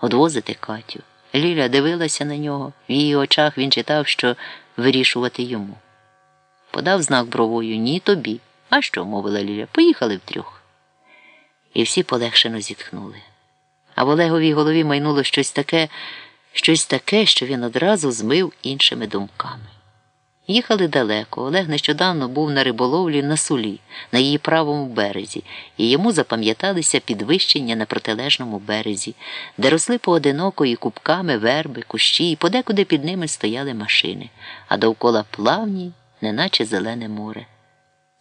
одвозити Катю. Ліля дивилася на нього, в її очах він читав, що вирішувати йому. Подав знак бровою ні тобі. А що? мовила Ліля. Поїхали втрьох. І всі полегшено зітхнули. А в Олеговій голові майнуло щось таке, щось таке, що він одразу змив іншими думками. Їхали далеко. Олег нещодавно був на риболовлі на сулі, на її правому березі, і йому запам'яталися підвищення на протилежному березі, де росли поодиноко і кубками верби, кущі, і подекуди під ними стояли машини, а довкола плавні, неначе зелене море.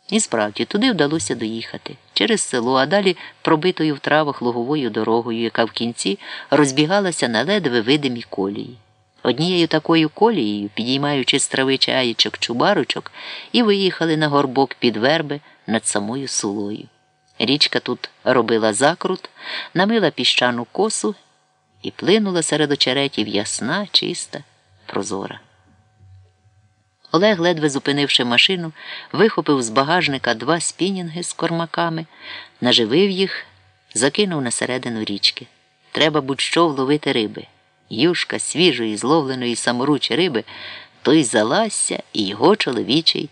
І справді туди вдалося доїхати через село, а далі пробитою в травах луговою дорогою, яка в кінці розбігалася на ледве видимі колії. Однією такою колією, підіймаючи з трави чаєчок чубарочок, і виїхали на горбок під верби над самою сулою. Річка тут робила закрут, намила піщану косу і плинула серед очеретів ясна, чиста, прозора. Олег, ледве зупинивши машину, вихопив з багажника два спінінги з кормаками, наживив їх, закинув на середину річки. Треба будь-що вловити риби. Юшка свіжої, зловленої саморуч риби, той залазся і його чоловічий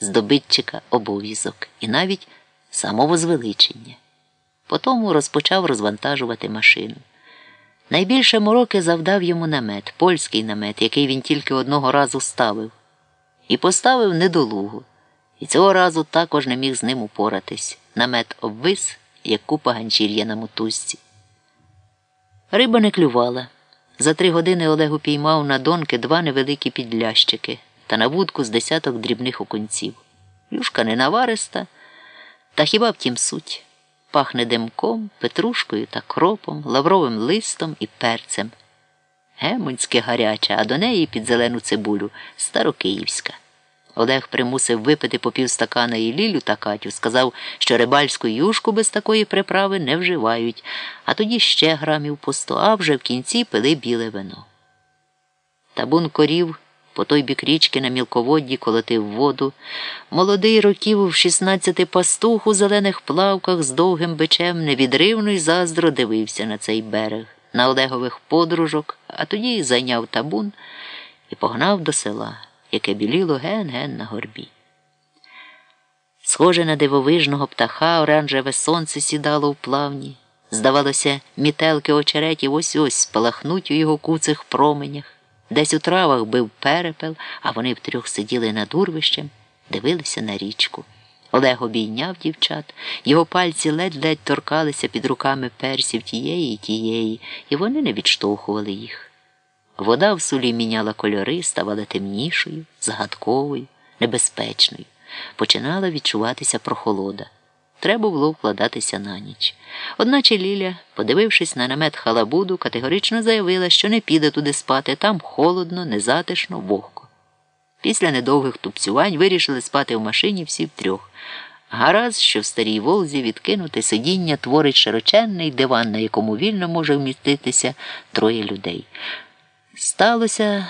здобитчика обов'язок, і навіть самовозвеличення. Потому розпочав розвантажувати машину. Найбільше мороки завдав йому намет, польський намет, який він тільки одного разу ставив, і поставив недолуго. І цього разу також не міг з ним упоратись. Намет обвис, як купа ганчір'я на мотузці. Риба не клювала. За три години Олег упіймав на донки два невеликі підлящики та на вудку з десяток дрібних окунців. Юшка не навариста, та хіба втім суть. Пахне димком, петрушкою та кропом, лавровим листом і перцем. Гемонське гаряча, а до неї під зелену цибулю старокиївська. Олег примусив випити по півстакана і Лілю та Катю, сказав, що рибальську юшку без такої приправи не вживають, а тоді ще грамів по сто, а вже в кінці пили біле вино. Табун корів по той бік річки на мілководді колотив воду. Молодий років в шістнадцяти пастух у зелених плавках з довгим бичем невідривно й заздро дивився на цей берег, на Олегових подружок, а тоді зайняв табун і погнав до села яке біліло ген-ген на горбі. Схоже на дивовижного птаха, оранжеве сонце сідало в плавні. Здавалося, мітелки очеретів ось ось спалахнуть у його куцих променях. Десь у травах бив перепел, а вони втрьох сиділи над урвищем, дивилися на річку. Олег обійняв дівчат, його пальці ледь-ледь торкалися під руками персів тієї і тієї, і вони не відштовхували їх. Вода в сулі міняла кольори, ставала темнішою, загадковою, небезпечною. Починала відчуватися прохолода. Треба було вкладатися на ніч. Одначе Ліля, подивившись на намет халабуду, категорично заявила, що не піде туди спати, там холодно, незатишно, вогко. Після недовгих тупцювань вирішили спати в машині всі втрьох. Гаразд, що в старій волзі відкинути сидіння творить широченний диван, на якому вільно може вміститися троє людей. Сталося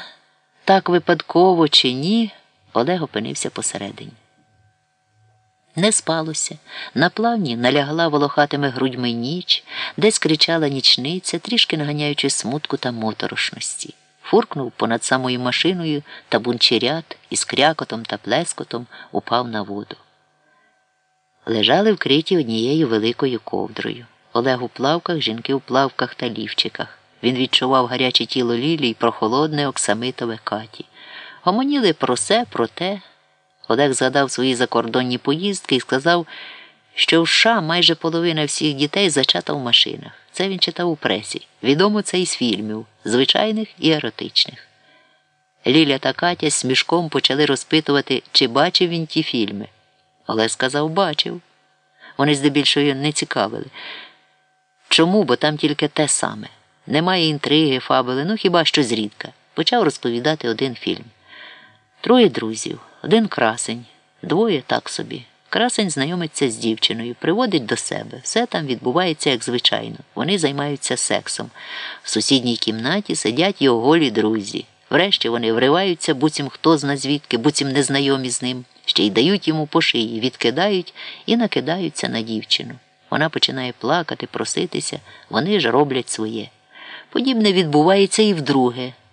так випадково чи ні, Олег опинився посередині. Не спалося. На плавні налягла волохатими грудьми ніч, десь кричала нічниця, трішки наганяючи смутку та моторошності. Фуркнув понад самою машиною та бунчерят із крякотом та плескотом упав на воду. Лежали вкриті однією великою ковдрою. Олег у плавках, жінки у плавках та лівчиках. Він відчував гаряче тіло Лілі і прохолодне оксамитове каті. Гомоніли про все, про те. Олег згадав свої закордонні поїздки і сказав, що в США майже половина всіх дітей зачата в машинах. Це він читав у пресі. Відомо це із фільмів, звичайних і еротичних. Ліля та Катя з мішком почали розпитувати, чи бачив він ті фільми. Олег сказав, бачив. Вони здебільшого не цікавили. Чому? Бо там тільки те саме. Немає інтриги, фабули, ну хіба що зрідка. Почав розповідати один фільм. Троє друзів, один красень, двоє так собі. Красень знайомиться з дівчиною, приводить до себе. Все там відбувається як звичайно. Вони займаються сексом. В сусідній кімнаті сидять його голі друзі. Врешті вони вриваються, буцім хто зна звідки, буцім незнайомі з ним, ще й дають йому по шиї, відкидають і накидаються на дівчину. Вона починає плакати, проситися, вони ж роблять своє. Подібне відбувається і вдруге.